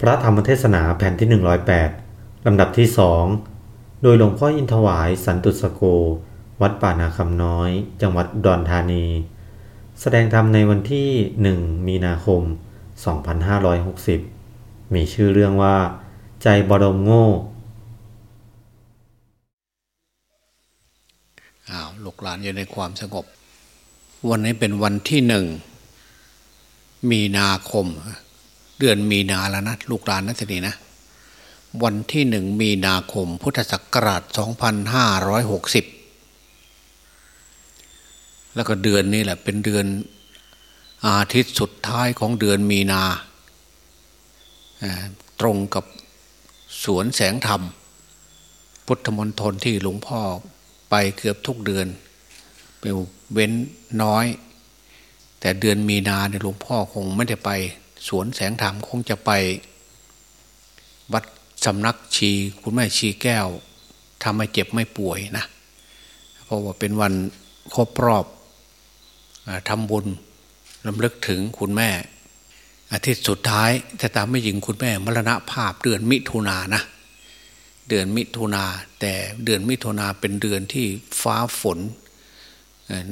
พระธรรมเทศนาแผ่นที่ 108 ลำดับที่สองโดยหลวงพ่ออินทวายสันตุสโก วัดป่านาคำน้อย จังหวัดดอุดรธานี แสดงธรรมในวันที่1มีนาคม 2560 มีชื่อเรื่องว่า ใจบรมโง่อ้าวลูกหลานอยู่ในความสงบ วันนี้เป็นวันที่หนึ่งมีนาคม เดือนมีนาแล้วนะลูกหลานนะทีนี้นะ วันที่หนึ่งมีนาคม พุทธศักราช 2560 แล้วก็เดือนนี้แหละเป็นเดือนอาทิตย์สุดท้ายของเดือนมีนา ตรงกับสวนแสงธรรม พุทธมณฑลที่หลวงพ่อไปเกือบทุกเดือนเป็นเว้นน้อย แต่เดือนมีนาเนี่ยหลวงพ่อคงไม่ได้ไป สวนแสงธรรมคงจะไป วัดสำนักชีคุณแม่ชีแก้วทำให้เจ็บไม่ป่วยนะ เพราะว่าเป็นวันครบรอบอทำบุญลำลึกถึงคุณแม่ อาทิตย์สุดท้ายถ้าตามไม่ยิงคุณแม่ มรณภาพเดือนมิถุนานะ เดือนมิถุนาแต่เดือนมิถุนาเป็นเดือนที่ฟ้าฝน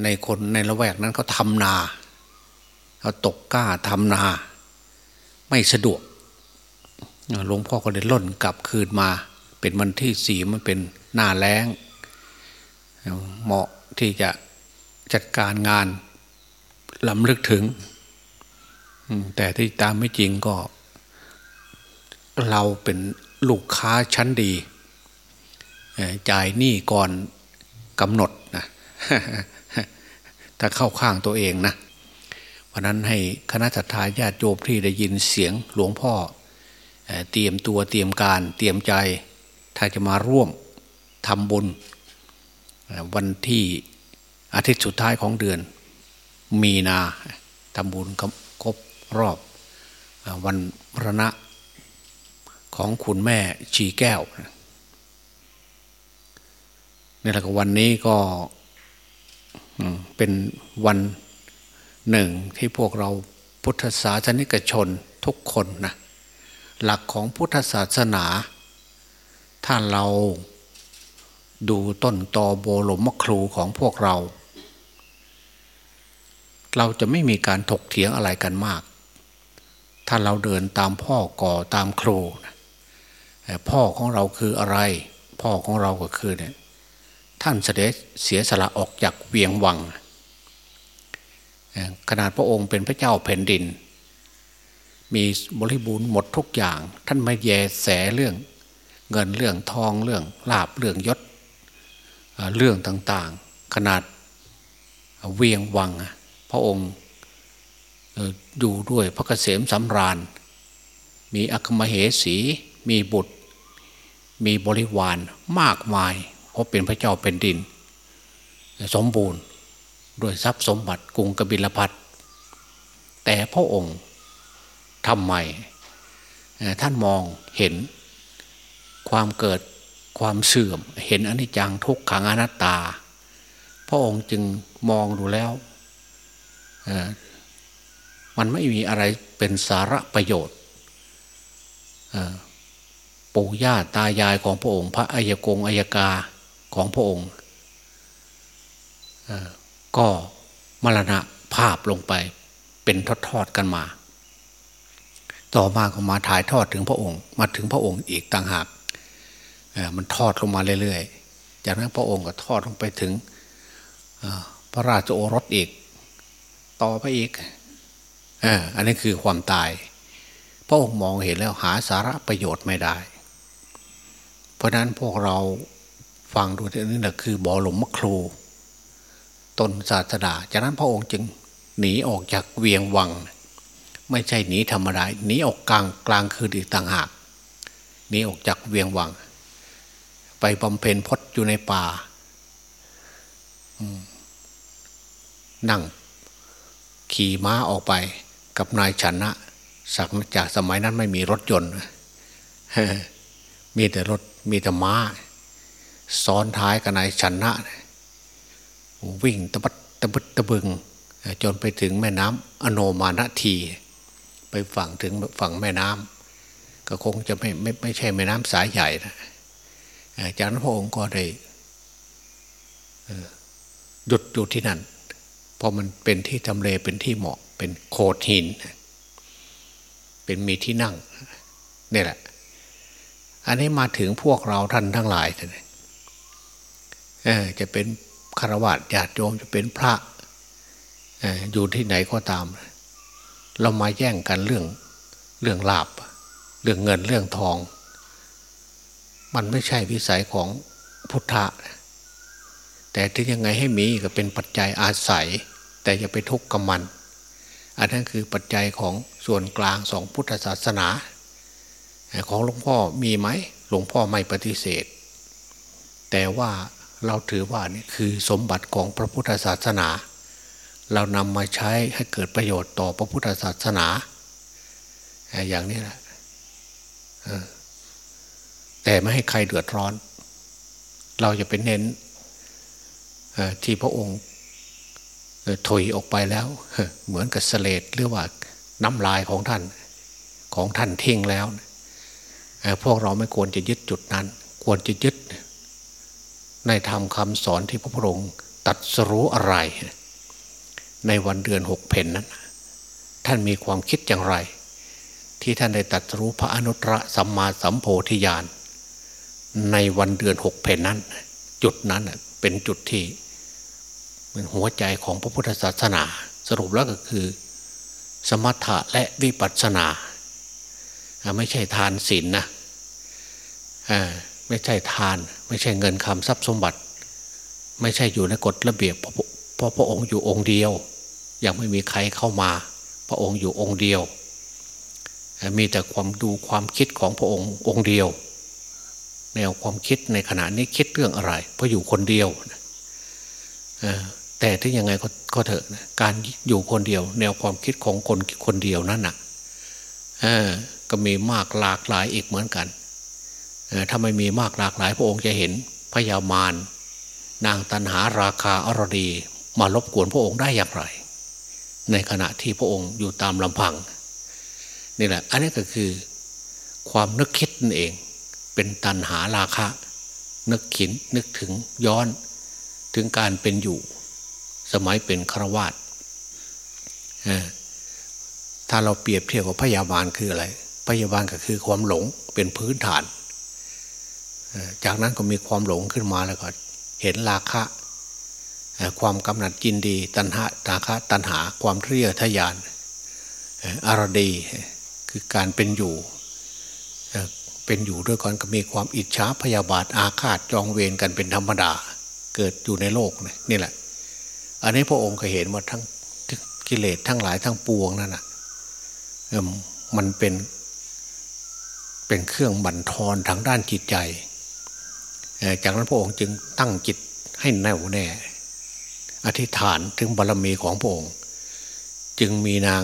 ในคนในละแวกนั้นเขาทำนาเขาตกกล้าทำนา ไม่สะดวกหลวงพ่อก็เลยล่นกลับคืนมา เป็นวันที่สี่มันเป็นหน้าแล้งเหมาะที่จะจัดการงานลำลึกถึง แต่ที่ตามไม่จริงก็ เราเป็นลูกค้าชั้นดี จ่ายหนี้ก่อนกำหนดนะถ้าเข้าข้างตัวเองนะ ราะนั้นให้คณะสัตยาญาติโยมที่ได้ยินเสียงหลวงพ่อ เตรียมตัวเตรียมการเตรียมใจ ถ้าจะมาร่วมทำบุญ วันที่อาทิตย์สุดท้ายของเดือน มีนาทำบุญครบรอบ วันพระณะของคุณแม่ชีแก้วนี่แหละก็วันนี้ก็เป็นวัน หนึ่งที่พวกเราพุทธศาสนิกชนทุกคนนะหลักของพุทธศาสนา ถ้าเราดูต้นตอโบหลมครูของพวกเรา เราจะไม่มีการถกเถียงอะไรกันมาก ถ้าเราเดินตามพ่อก่อตามครูพ่อของเราคืออะไร พ่อของเราก็คือเนี่ยท่านเสด็จเสียสละออกจากเวียงวัง ขนาดพระองค์เป็นพระเจ้าแผ่นดิน มีบริบูรณ์หมดทุกอย่าง ท่านไม่แยแสเรื่อง เงินเรื่องทองเรื่องลาบเรื่องยศเรื่องต่างๆ ขนาดเวียงวัง พระองค์อยู่ด้วยพระเกษมสำราญ มีอัคมเหสี มีบุตร มีบริวารมากมาย เพราะเป็นพระเจ้าเป็นดิน สมบูรณ์ ด้วยทรัพย์สมบัติกรุงกบิลพัทแต่พระองค์ทำไม่ท่านมองเห็นความเกิดความเสื่อม เห็นอนิจจังทุกขังอนัตตา พระองค์จึงมองดูแล้วมันไม่มีอะไรเป็นสาระประโยชน์ปู่ย่าตายายของพระองค์ พระอัยกงอัยกาของพระองค์ ก็มรณะภาพลงไป เป็นทอดๆกันมา ต่อมาก็มาถ่ายทอดถึงพระองค์ มาถึงพระองค์อีกต่างหากมันทอดลงมาเรื่อยๆ จากนั้นพระองค์ก็ทอดลงไปถึงพระราชโอรสอีก ต่อไปอีกอันนี้คือความตาย พระองค์มองเห็นแล้วหาสาระประโยชน์ไม่ได้ เพราะนั้นพวกเราฟังดูที่นี่แหละคือบ่อหลมมะครู ตนศาสดา จากนั้นพระองค์จึงหนีออกจากเวียงวัง ไม่ใช่หนีธรรมดาหนีออกกลางกลางคืนอีกต่างหากหนีออกจากเวียงวัง ไปบำเพ็ญพจน์อยู่ในป่านั่ง ขี่ม้าออกไปกับนายชนะสักจากสมัยนั้นไม่มีรถยนต์มีแต่รถมีแต่ม้า ซ้อนท้ายกับนายชนะ วิ่งตะบัดตะบึดตะบึง จนไปถึงแม่น้ำอโนมาณที ไปฝั่งถึงฝั่งแม่น้ก็คงจะไม่ไม่ไม่ใช่แม่น้ำสายใหญ่นะจากนั้นพระองค์ก็ได้หยุดอยู่ที่นั่นเพราะมันเป็นที่ทำเลเป็นที่เหมาะเป็นโขดหิน เป็นมีที่นั่งนี่แหละ อันนี้มาถึงพวกเราท่านทั้งหลายจะเป็น คารวะญาติโยมจะเป็นพระอยู่ที่ไหนก็ตาม เรามาแย่งกันเรื่องเรื่องลาบ เรื่องเงินเรื่องทอง มันไม่ใช่วิสัยของพุทธะ แต่ที่ยังไงให้มีก็เป็นปัจจัยอาศัย แต่อย่าไปทุกข์กับมัน อันนั้นคือปัจจัยของส่วนกลางสองพุทธศาสนา ของหลวงพ่อมีไหมหลวงพ่อไม่ปฏิเสธ แต่ว่า เราถือว่านี่คือสมบัติของพระพุทธศาสนา เรานำมาใช้ให้เกิดประโยชน์ต่อพระพุทธศาสนา อย่างนี้แหละแต่ไม่ให้ใครเดือดร้อน เราจะเป็นเน้นที่พระองค์ถอยออกไปแล้ว เหมือนกับเสลดหรือว่าน้ำลายของท่านของท่านทิ้งแล้ว พวกเราไม่ควรจะยึดจุดนั้น ควรจะยึด ในธรรมคำสอนที่พระพุทธองค์ตัดสรู้อะไร ในวันเดือนหกเพนนั้น ท่านมีความคิดอย่างไร ที่ท่านได้ตัดรู้พระอนุตตรสัมมาสัมโพธิญาณในวันเดือนหกเพนนั้น จุดนั้นเป็นจุดที่เป็นหัวใจของพระพุทธศาสนา สรุปแล้วก็คือ สมถะและวิปัสสนา ไม่ใช่ทานศีลนนะ ไม่ใช่ทาน ไม่ใช่เงินคำทรัพย์สมบัติ ไม่ใช่อยู่ในกฎระเบียบเพราะพระองค์อยู่องค์เดียว ยังไม่มีใครเข้ามา พระองค์อยู่องค์เดียว มีแต่ความดูความคิดของพระองค์องค์เดียว แนวความคิดในขณะนี้คิดเรื่องอะไร เพราะอยู่คนเดียวแต่ที่ยังไงก็เถอะการอยู่คนเดียว แนวความคิดของคนคนเดียวนั่นน่ะก็มีมากหลากหลายอีกเหมือนกัน ถ้าไม่มีมากหลากหลายพระองค์จะเห็นพญามารนางตันหาราคาอรดีมารบกวนพระองค์ได้อย่างไร ในขณะที่พระองค์อยู่ตามลำพังนี่แหละ อันนี้ก็คือความนึกคิดนั่นเอง เป็นตันหาราคะ นึกขินนึกถึงย้อนถึงการเป็นอยู่ สมัยเป็นครวาตถ้าเราเปรียบเทียบกับพยาบาลคืออะไร พยาบาลก็คือความหลงเป็นพื้นฐาน จากนั้นก็มีความหลงขึ้นมาแล้วก็เห็นราคะความกำหนัดจินดี ตัณหาราคะตัณหาความเรียทยานอารดีคือการเป็นอยู่เป็นอยู่ด้วยกันก็มีความอิจฉาพยาบาทอาฆาตจองเวรกันเป็นธรรมดา เกิดอยู่ในโลกนี่แหละ อันนี้พระองค์ก็เห็นว่าทั้งกิเลสทั้งหลายทั้งปวงนั่นนะมันเป็นเป็นเครื่องบั่นทอนทางด้านจิตใจ จากนั้นพระองค์จึงตั้งจิตให้แน่วแน่ อธิษฐานถึงบารรมีของพระองค์ จึงมีนาง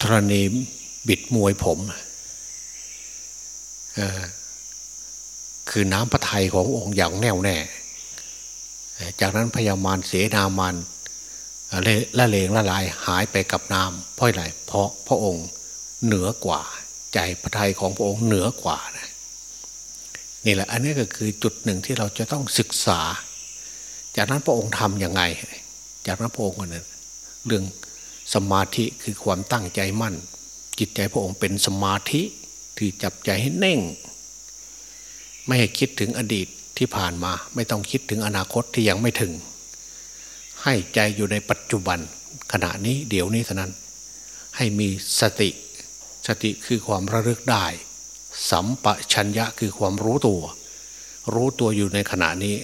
ธรณีบิดมวยผมคือน้ำพระทัยขององค์อย่างแน่วแน่ จากนั้นพญามารเสนามารละเลงละลายหายไปกับน้ำเพราะอะไรเพราะพระองค์เหนือกว่า ใจพระทัยของพระองค์เหนือกว่านะนี่แหละ อันนี้ก็คือจุดหนึ่งที่เราจะต้องศึกษา จากนั้นพระองค์ทำยังไง จากนั้นพระองค์เนั้นเรื่องสมาธิคือความตั้งใจมั่น จิตใจพระองค์เป็นสมาธิที่จับใจให้เน่ง ไม่ให้คิดถึงอดีตที่ผ่านมา ไม่ต้องคิดถึงอนาคตที่ยังไม่ถึง ให้ใจอยู่ในปัจจุบันขณะนี้เดี๋ยวนี้เท่านั้น ให้มีสติ สติคือความระลึกได้ สัมปชัญญะคือความรู้ตัว รู้ตัวอยู่ในขณะนี้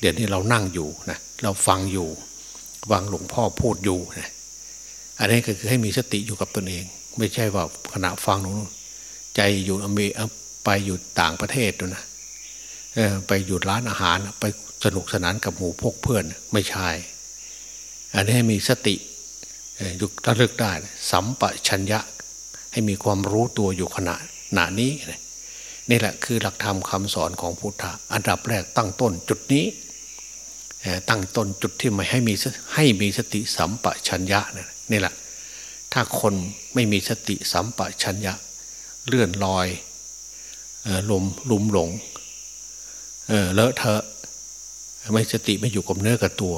เดี๋ยวนี้เรานั่งอยู่นะเราฟังอยู่วังหลวงพ่อพูดอยู่นะอันนี้ก็คือให้มีสติอยู่กับตนเอง ไม่ใช่ว่าขณะฟังนู้นใจอยู่อเมริกาไปอยู่ต่างประเทศนะไปอยู่ร้านอาหารไปสนุกสนานกับหมู่พกเพื่อนไม่ใช่ อันนี้ให้มีสติอยุกระลึกได้ สัมปชัญญะ ให้มีความรู้ตัวอยู่ขณะหนานี้นี่แหละคือหลักธรรมคาสอนของพุทธะอันดับแรกตั้งต้นจุดนี้ ตั้งต้นจุดที่ไม่ให้มีให้มีสติสัมปชัญญะนี่แหละ ถ้าคนไม่มีสติสัมปชัญญะ เลื่อนลอยลมลุมหลงเลอะเทอะไม่สติไม่อยู่กับเนื้อกับตัว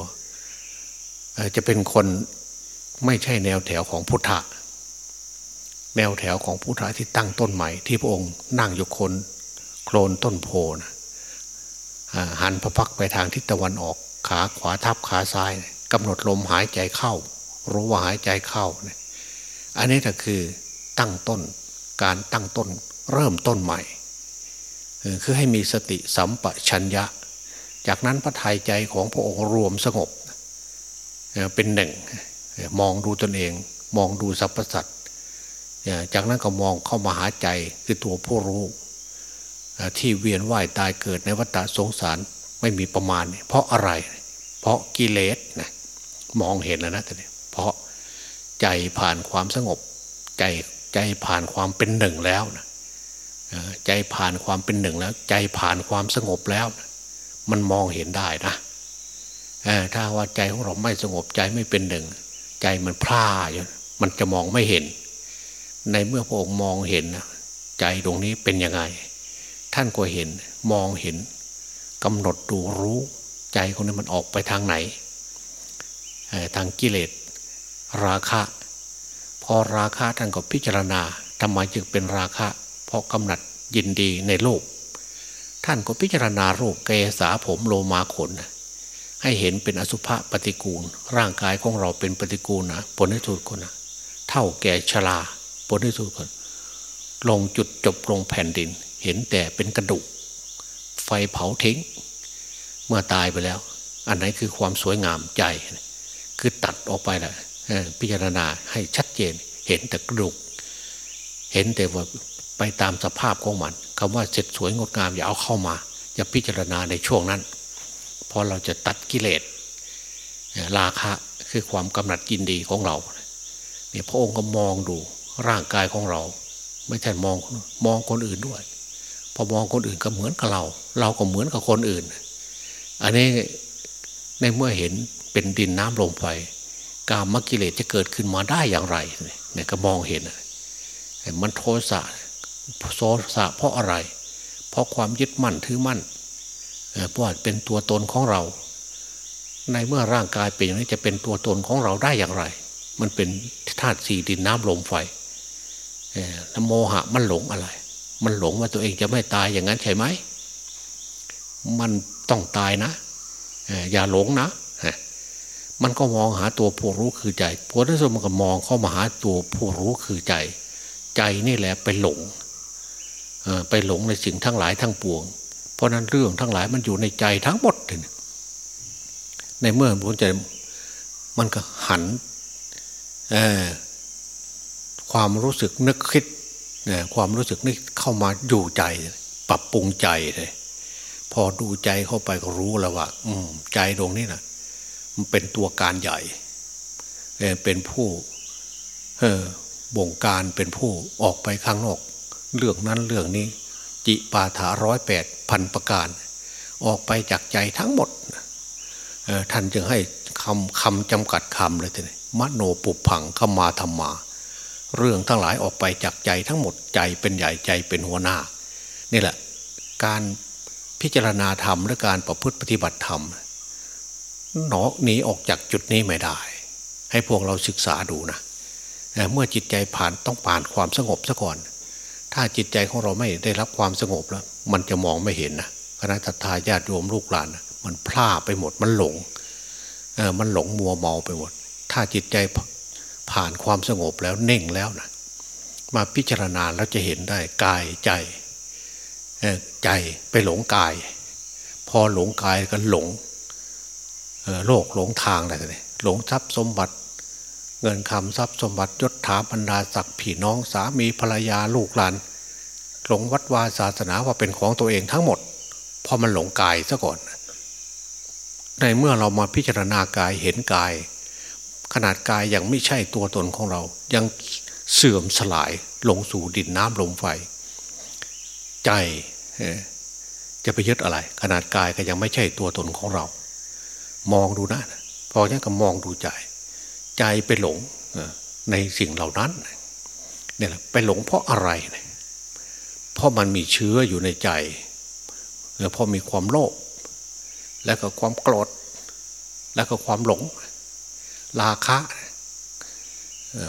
จะเป็นคนไม่ใช่แนวแถวของพุทธะ แนวแถวของพุทธะที่ตั้งต้นใหม่ที่พระองค์นั่งอยู่คนโคลนต้นโพนะหันพระพักไปทางทิศตะวันออกขาขวาทับขาซ้ายกำหนดลมหายใจเข้า รู้ว่าหายใจเข้าเนี่ยอันนี้ก็คือตั้งต้นการตั้งต้นเริ่มต้นใหม่ คือให้มีสติสัมปชัญญะ จากนั้นพระทัยใจของพระองค์รวมสงบ เป็นหนึ่งมองดูตนเอง มองดูสรรพสัตว จากนั้นก็มองเข้ามาหาใจคือตัวผู้รู้ที่เวียนว่ายตายเกิดในวัฏสงสารไม่มีประมาณ เพราะอะไร เพราะกิเลสนะมองเห็นแล้วนะแต่เนี่ยเพราะใจผ่านความสงบ ใจใจผ่านความเป็นหนึ่งแล้วนะใจผ่านความเป็นหนึ่งแล้ว ใจผ่านความสงบแล้วมันมองเห็นได้นะถ้าว่าใจของเราไม่สงบใจไม่เป็นหนึ่ง ใจมันพร่าอยู่มันจะมองไม่เห็น ในเมื่อพระองค์มองเห็นใจตรงนี้เป็นยังไง ท่านก็เห็นมองเห็นกำหนดดูรู้ใจของนี้มันออกไปทางไหน ทางกิเลสราคะ พอราคะท่านก็พิจารณาทำไมจึงเป็นราคะ เพราะกำหนัดยินดีในโลก ท่านก็พิจารณาโรคเกสาผมโลมาขน ให้เห็นเป็นอสุภะปฏิกูล ร่างกายของเราเป็นปฏิกูลนะผลที่สุดคนนะเท่าแก่ชรา ผลที่สุดคนลงจุดจบลงแผ่นดิน เห็นแต่เป็นกระดูก ไฟเผาทิ้ง เมื่อตายไปแล้ว อันไหนคือความสวยงามใจ คือตัดออกไปแหละพิจารณาให้ชัดเจน เห็นแต่กระดูก เห็นแต่ว่าไปตามสภาพของมันคำว่าเสร็จสวยงดงามอย่าเอาเข้ามาอย่าพิจารณาในช่วงนั้นพอเราจะตัดกิเลสราคะคือความกำหนัดยินดีของเราเนี่ยพระองค์ก็มองดู ร่างกายของเรา ไม่ใช่มองมองคนอื่นด้วย พอมองคนอื่นก็เหมือนกับเรา เราก็เหมือนกับคนอื่น อันนี้ในเมื่อเห็นเป็นดินน้ำลมไฟกามกิเลสจะเกิดขึ้นมาได้อย่างไรเนี่ยก็มองเห็น มันโทสะโสสะเพราะอะไร เพราะความยึดมั่นถือมั่นเพราะเป็นตัวตนของเรา ในเมื่อร่างกายเป็นอย่างนี้จะเป็นตัวตนของเราได้อย่างไร มันเป็นธาตุสี่ดินน้ำลมไฟ แล้วโมหะมันหลงอะไร มันหลงว่าตัวเองจะไม่ตายอย่างนั้นใช่ไหม มันต้องตายนะอย่าหลงนะมันก็มองหาตัวผู้รู้คือใจพอที่สุดมันก็มองเข้ามาหาตัวผู้รู้คือใจ ใจนี่แหละไปหลงไปหลงในสิ่งทั้งหลายทั้งปวง เพราะนั้นเรื่องทั้งหลายมันอยู่ในใจทั้งหมดในเมื่อมันจมันก็หัน ความรู้สึกนึกคิดความรู้สึกนี่เข้ามาอยู่ใจ ปรับปรุงใจเลยพอดูใจเข้าไปก็รู้แล้วว่า อืม ใจตรงนี้นะมันเป็นตัวการใหญ่เป็นผู้บงการเป็นผู้ออกไปข้างนอก เรื่องนั้นเรื่องนี้ จิปาถาร้อยแปดพันประการ ออกไปจากใจทั้งหมดท่านจึงให้คำคำจำกัดคำเลยทีนี้มโนปุพังขมาธรรมา เรื่องทั้งหลายออกไปจากใจทั้งหมดใจเป็นใหญ่ใจเป็นหัวหน้า นี่แหละ การพิจารณาธรรมและการประพฤติปฏิบัติธรรมหนอกหนีออกจากจุดนี้ไม่ได้ ให้พวกเราศึกษาดูนะเมื่อจิตใจผ่านต้องผ่านความสงบซะก่อน ถ้าจิตใจของเราไม่ได้รับความสงบแล้ว มันจะมองไม่เห็นนะคณะทศาญาติโยมลูกหลานนะมันพลาดไปหมดมันหลงเออมันหลงมัวเมาไปหมด ถ้าจิตใจ ผ่านความสงบแล้วเน่งแล้วนะมาพิจารณาแล้วจะเห็นได้กายใจใจไปหลงกาย พอหลงกายก็หลงโลกหลงทางอะไรเลยหลงทรัพย์สมบัติ เงินคำทรัพย์สมบัติยศถาบรรดาศักดิ์พี่น้องสามีภรรยาลูกหลานหลงวัดวาศาสนาว่าเป็นของตัวเองทั้งหมดพอมันหลงกายซะก่อน ในเมื่อเรามาพิจารณากายเห็นกาย ขนาดกายยังไม่ใช่ตัวตนของเรา ยังเสื่อมสลายลงสู่ดินน้ำลมไฟ ใจจะไปยึดอะไร ขนาดกายก็ยังไม่ใช่ตัวตนของเรา มองดูนะพอนี้ก็มองดูใจ ใจไปหลงในสิ่งเหล่านั้นเนี่ยไปหลงเพราะอะไร เพราะมันมีเชื้ออยู่ในใจเพราะมีความโลภแล้วก็ความโกรธแล้วก็ความหลง ราคะ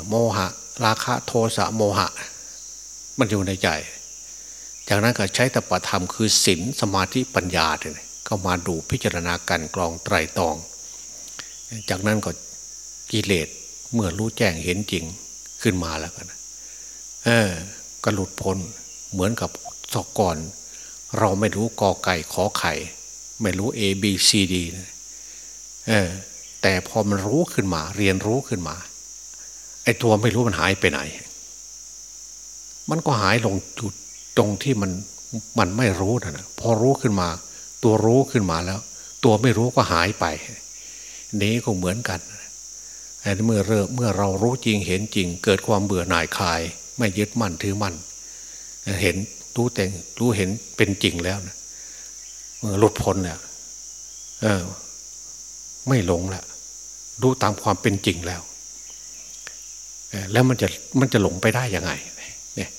โมหะ ราคะโทสะโมหะ มันอยู่ในใจ จากนั้นก็ใช้ตปธรรมคือศีลสมาธิปัญญาเนี่ยก็มาดูพิจารณาการกรองไตรตอง จากนั้นก็กิเลสเมื่อรู้แจ้งเห็นจริงขึ้นมาแล้วกันเออก็หลุดพ้นเหมือนกับสกก่อน เราไม่รู้กอไก่ขอไข่ ไม่รู้ A B C D เออ แต่พอมันรู้ขึ้นมา เรียนรู้ขึ้นมาไอ้ตัวไม่รู้มันหายไปไหน มันก็หายลงจุดตรงที่มันมันไม่รู้นะพอรู้ขึ้นมา ตัวรู้ขึ้นมาแล้ว ตัวไม่รู้ก็หายไป นี้ก็เหมือนกันไอ้เมื่อเริ่มเมื่อเรารู้จริงเห็นจริง เกิดความเบื่อหน่ายคลาย ไม่ยึดมั่นถือมั่นเห็นรู้แต่งรู้เห็นเป็นจริงแล้วนะเมื่อหลุดพ้นเนี่ยไม่หลงแล้ว รู้ตามความเป็นจริงแล้ว แล้วมันจะมันจะหลงไปได้ยังไงเนี่ย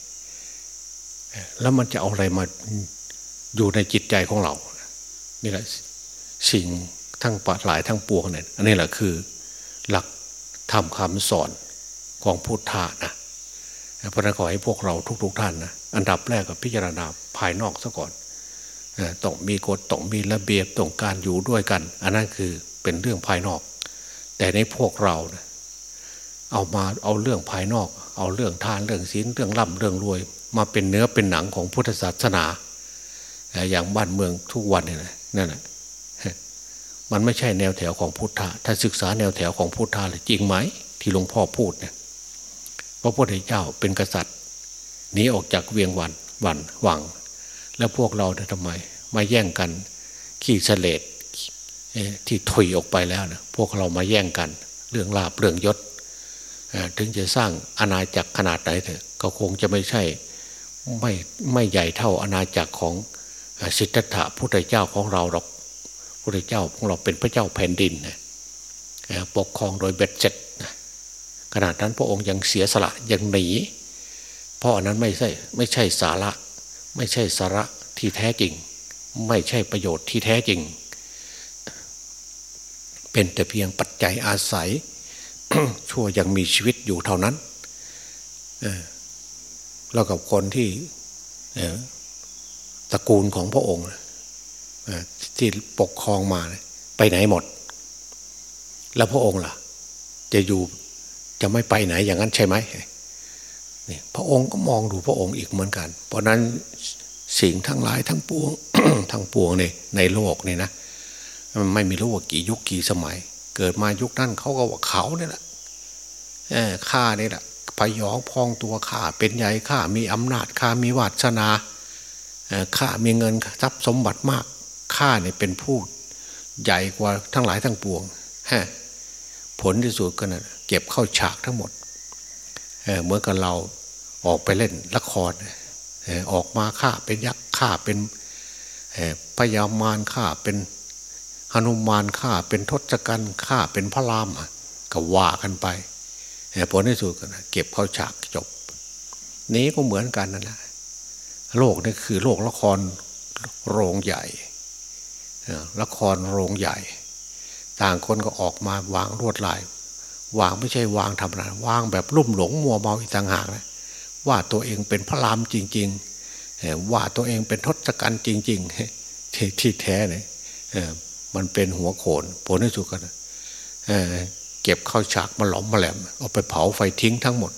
แล้วมันจะเอาอะไรมาอยู่ในจิตใจของเรา นี่แหละสิ่งทั้งปหลายทั้งปวงเนี่ยอันนี้แหละคือหลักธรรมคำสอนของพุทธานะเพราะนั้นขอให้พวกเราทุก ๆ ท่านนะอันดับแรกก็พิจารณาภายนอกซะก่อนต้องมีกฎต้องมีระเบียบต้องการอยู่ด้วยกัน อันนั้นคือเป็นเรื่องภายนอก แต่ในพวกเรานะเอามาเอาเรื่องภายนอก เอาเรื่องทานเรื่องศีลเรื่องร่ำเรื่องรวย มาเป็นเนื้อเป็นหนังของพุทธศาสนา อย่างบ้านเมืองทุกวันเนี่นะนั่นแหละมันไม่ใช่แนวแถวของพุทธะถ้าศึกษาแนวแถวของพุทธะเลยจริงไหมที่หลวงพ่อพูดเนี่ยพระพุทธเจ้าเป็นกษัตริย์หนีออกจากเวียงวันวันหวัง แล้วพวกเราทำไมมาแย่งกัน ขี้เสลด ที่ถุยออกไปแล้วนะพวกเรามาแย่งกัน เรื่องลาบเรื่องยศถึงจะสร้างอาณาจักรขนาดไหนเถอะก็คงจะไม่ใช่ไม่ไม่ใหญ่เท่าอาณาจักรของสิทธัตถะพุทธเจ้าของเราหรอกพุทธเจ้าของเราเป็นพระเจ้าแผ่นดินนะปกครองโดยเบ็ดเสร็จขนาดนั้นพระองค์ยังเสียสละยังหนีเพราะอันนั้นไม่ใช่ไม่ใช่สาระ ไม่ใช่สาระที่แท้จริง ไม่ใช่ประโยชน์ที่แท้จริง เป็นแต่เพียงปัจจัยอาศัย ชั่วยังมีชีวิตอยู่เท่านั้นแล้วกับคนที่ตระกูลของพระองค์ที่ปกครองมาไปไหนหมด แล้วพระองค์ล่ะ จะอยู่จะไม่ไปไหนอย่างนั้นใช่ไหมนี่พระองค์ก็มองดูพระองค์อีกเหมือนกัน เพราะนั้นสิ่งทั้งหลายทั้งปวงทั้งปวงในในโลกนี่นะ มันไม่มีรู้ว่ากี่ยุคกี่สมัย เกิดมายุคนั้นเขาก็ว่าเขาเนี่ยแหละข้าเนี่แหละพยองพองตัวข้าเป็นใหญ่ข้ามีอำนาจข้ามีวาสนาข้ามีเงินทรัพย์สมบัติมากข้าเนี่ยเป็นผู้ใหญ่กว่าทั้งหลายทั้งปวงฮผลที่สุดก็นะเก็บเข้าฉากทั้งหมดเเมื่อกับเราออกไปเล่นละครออกมาข้าเป็นยักษ์ข้าเป็นพยามารข้าเป็น นุมานข้าเป็นทศกัณฐ์ข้าเป็นพระรามก็ว่ากันไปผลที่สุดก็นเก็บเข้าฉากจบ นี้ก็เหมือนกันนั่นแหละโลกนี่คือโลกละครโรงใหญ่ละครโรงใหญ่ ต่างคนก็ออกมาวางรวดลาย วางไม่ใช่วางธรรมดาวางแบบลุ่มหลงมัวเมาอีกต่างหากนะว่าตัวเองเป็นพระรามจริง ๆ ว่าตัวเองเป็นทศกัณฐ์จริง ๆ ที่แท้เนี่ย มันเป็นหัวโขนผลที่สุดกันเก็บข้าวฉากมาหลอมมาแหลมเอาไปเผาไฟทิ้งทั้งหมด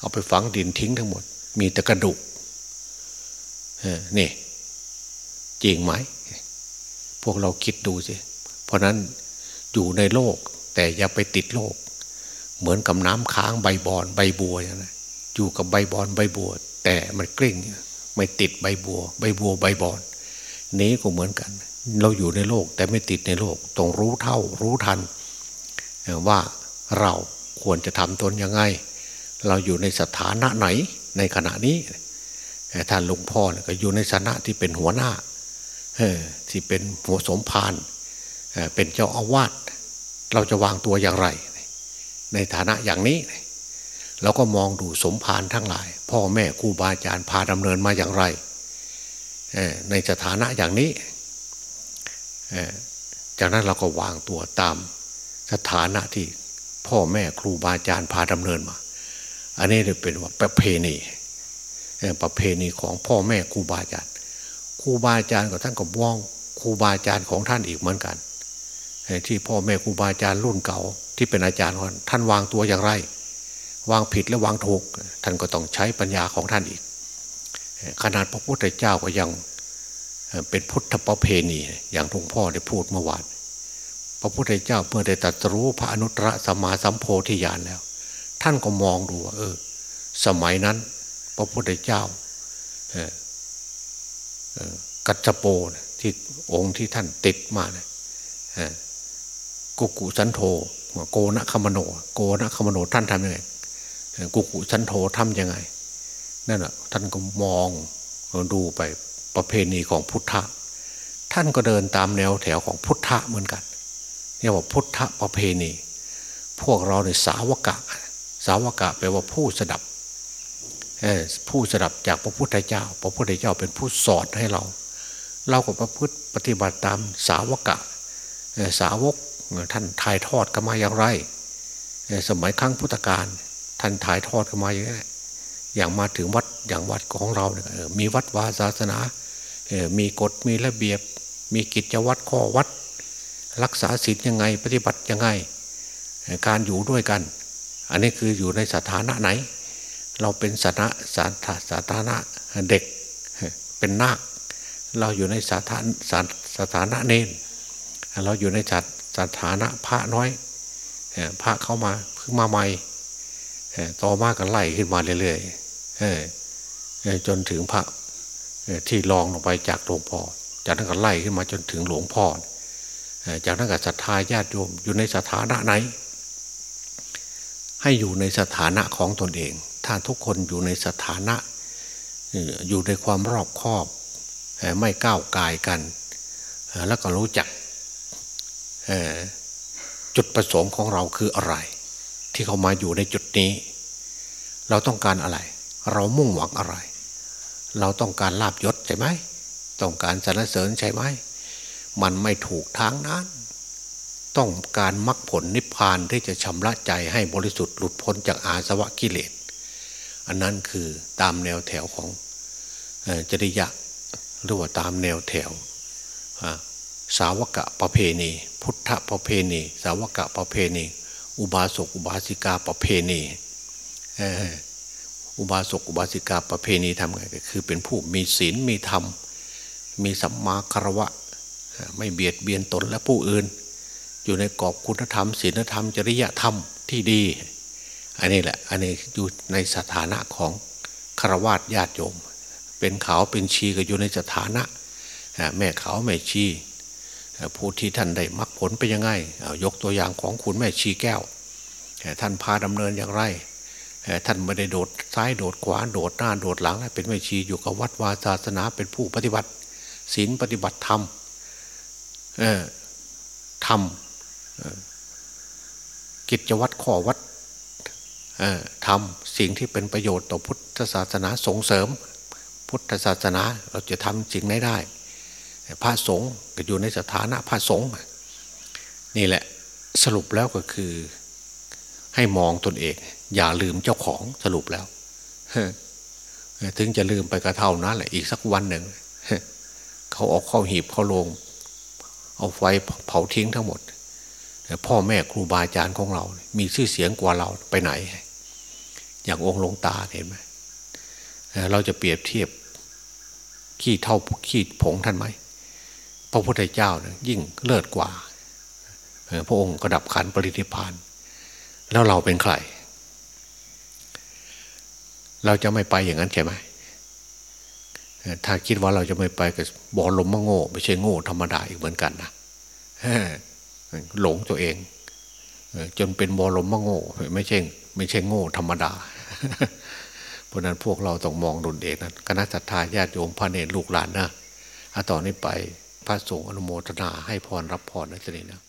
เอาไปฝังดินทิ้งทั้งหมด มีแต่กระดูกนี่จริงไหม พวกเราคิดดูสิ เพราะนั้นอยู่ในโลก แต่อย่าไปติดโลก เหมือนกับน้ำค้างใบบอนใบบัวอย่างนั้นอยู่กับใบบอนใบบัว แต่มันกลิ้งไม่ติดใบบัว ใบบัวใบบอนนี้ก็เหมือนกัน เราอยู่ในโลกแต่ไม่ติดในโลกต้องรู้เท่ารู้ทัน ว่าเราควรจะทำตนยังไง เราอยู่ในสถานะไหนในขณะนี้ท่านหลวงพ่อก็อยู่ในสถานะที่เป็นหัวหน้าที่เป็นหัวสมภารเป็นเจ้าอาวาสเราจะวางตัวอย่างไร ในฐานะอย่างนี้ เราก็มองดูสมภารทั้งหลาย พ่อแม่ครูบาอาจารย์พาดำเนินมาอย่างไรในสถานะอย่างนี้ จากนั้นเราก็วางตัวตามสถานะที่พ่อแม่ครูบาอาจารย์พาดำเนินมา อันนี้จะเป็นว่าประเพณีประเพณีของพ่อแม่ครูบาอาจารย์ครูบาอาจารย์กับท่านก็มองครูบาอาจารย์ของท่านอีกเหมือนกันที่พ่อแม่ครูบาอาจารย์รุ่นเก่า ที่เป็นอาจารย์ท่านวางตัวอย่างไร วางผิดและวางถูกท่านก็ต้องใช้ปัญญาของท่านอีกขนาดพระพุทธเจ้าก็ยัง เป็นพุทธประเพณี อย่างหลวงพ่อได้พูดเมื่อวานพระพุทธเจ้าเมื่อได้ตรัสรู้พระอนุตตรสัมมาสัมโพธิญาณแล้ว ท่านก็มองดูว่าเออ สมัยนั้น พระพุทธเจ้ากัจจโปที่องค์ที่ท่านติดมาเนี่ยกุกุสันโธโกนะคมโน โกนะคมโนท่านทำยังไงกุกุสันโธทำยังไงนั่นแหะท่านก็มองดูไป ประเพณีของพุทธะ ท่านก็เดินตามแนวแถวของพุทธะเหมือนกันเรียกว่าพุทธประเพณี พวกเราในสาวกะ สาวกะแปลว่าผู้สดับผู้สดับจากพระพุทธเจ้า พระพุทธเจ้าเป็นผู้สอนให้เรา เราก็ประพฤติปฏิบัติตามสาวกะสาวกท่านถ่ายทอดกันมาอย่างไร สมัยครั้งพุทธกาลท่านถ่ายทอดกันมาอย่างไรอย่างมาถึงวัดอย่างวัดของเราเมีวัดวาศาสนา มีกฎมีระเบียบ มีกิจวัตรข้อวัด รักษาศีลยังไงปฏิบัติยังไง การอยู่ด้วยกัน อันนี้คืออยู่ในสถานะไหน เราเป็นสถานะสถานะเด็กเป็นนาคเราอยู่ในสถานสถานะเนนเราอยู่ในจัดสถานะพระน้อยพระเข้ามาเพิ่งมาใหม่ต่อมากันไล่ขึ้นมาเรื่อยๆจนถึงพระ ที่รองลงไปจากหลวงพ่อ จากนั้นก็ไล่ขึ้นมาจนถึงหลวงพ่อ จากนั้นก็ศรัทธาญาติโยมอยู่ในสถานะไหน ให้อยู่ในสถานะของตนเอง ถ้าทุกคนอยู่ในสถานะ อยู่ในความรอบคอบ ไม่ก้าวกายกัน แล้วก็รู้จักจุดประสงค์ของเราคืออะไร ที่เขามาอยู่ในจุดนี้ เราต้องการอะไร เรามุ่งหวังอะไร เราต้องการลาบยศใช่ไหม ต้องการสรรเสริญใช่ไหม มันไม่ถูกทางนั้น ต้องการมรรคผลนิพพานที่จะชำระใจให้บริสุทธิ์หลุดพ้นจากอาสวะกิเลส อันนั้นคือตามแนวแถวของจริยะหรือว่าตามแนวแถวสาวกะประเพณี พุทธประเพณี สาวกะประเพณี อุบาสกอุบาสิกาประเพณี อุบาสกอุบาสิกาประเพณีทำไงก็คือเป็นผู้มีศีลมีธรรม มีสัมมาคารวะ ไม่เบียดเบียนตนและผู้อื่น อยู่ในกรอบคุณธรรมศีลธรรม จริยธรรมที่ดี อันนี้แหละอันนี้อยู่ในสถานะของคารวะญาติโยม เป็นขาวเป็นชีก็อยู่ในสถานะ แม่ขาวแม่ชีผู้ที่ท่านได้มรรคผลไปยังไงยกตัวอย่างของคุณแม่ชีแก้ว ท่านพาดำเนินอย่างไร ท่านไม่ได้โดดซ้ายโดดขวาโดดหน้าโดดหลังเป็นแม่ชีอยู่กับวัดวาศาสนาเป็นผู้ปฏิบัติศีลปฏิบัติธรรมทำกิจวัตรข้อวัดทำสิ่งที่เป็นประโยชน์ต่อพุทธศาสนาส่งเสริม พุทธศาสนาเราจะทำสิ่งไหนได้ พระสงฆ์ก็อยู่ในสถานะพระสงฆ์นี่แหละสรุปแล้วก็คือให้มองตนเอง อย่าลืมเจ้าของสรุปแล้วถึงจะลืมไปก็เท่านั้นแหละอีกสักวันหนึ่งเขาเอาเข้าหีบเข้าลง เอาไฟเผาทิ้งทั้งหมด พ่อแม่ครูบาอาจารย์ของเรา มีชื่อเสียงกว่าเราไปไหน อย่างองค์หลวงตาเห็นไหมเราจะเปรียบเทียบขี้เท่าขี้ผงท่านไหมพระพุทธเจ้าเนี่ยยิ่งเลิศกว่าพระองค์กระดับขันปรินิพานแล้วเราเป็นใคร เราจะไม่ไปอย่างนั้นใช่ไหมถ้าคิดว่าเราจะไม่ไปกับบอลมมะโง่ ไม่ใช่โง่ธรรมดาอีกเหมือนกันนะหลงตัวเอง จนเป็นบอลมมะโง่ ไม่ใช่ไม่ใช่โง่ธรรมดาเพราะนั้นพวกเราต้องมองดุลเองนะคณะสัตยาญาติโยมพระเนรลูกหลานนะถ้าต่อนนี้ไปพระสงฆ์อนุโมทนาให้พรรับพรนั่นเองนะ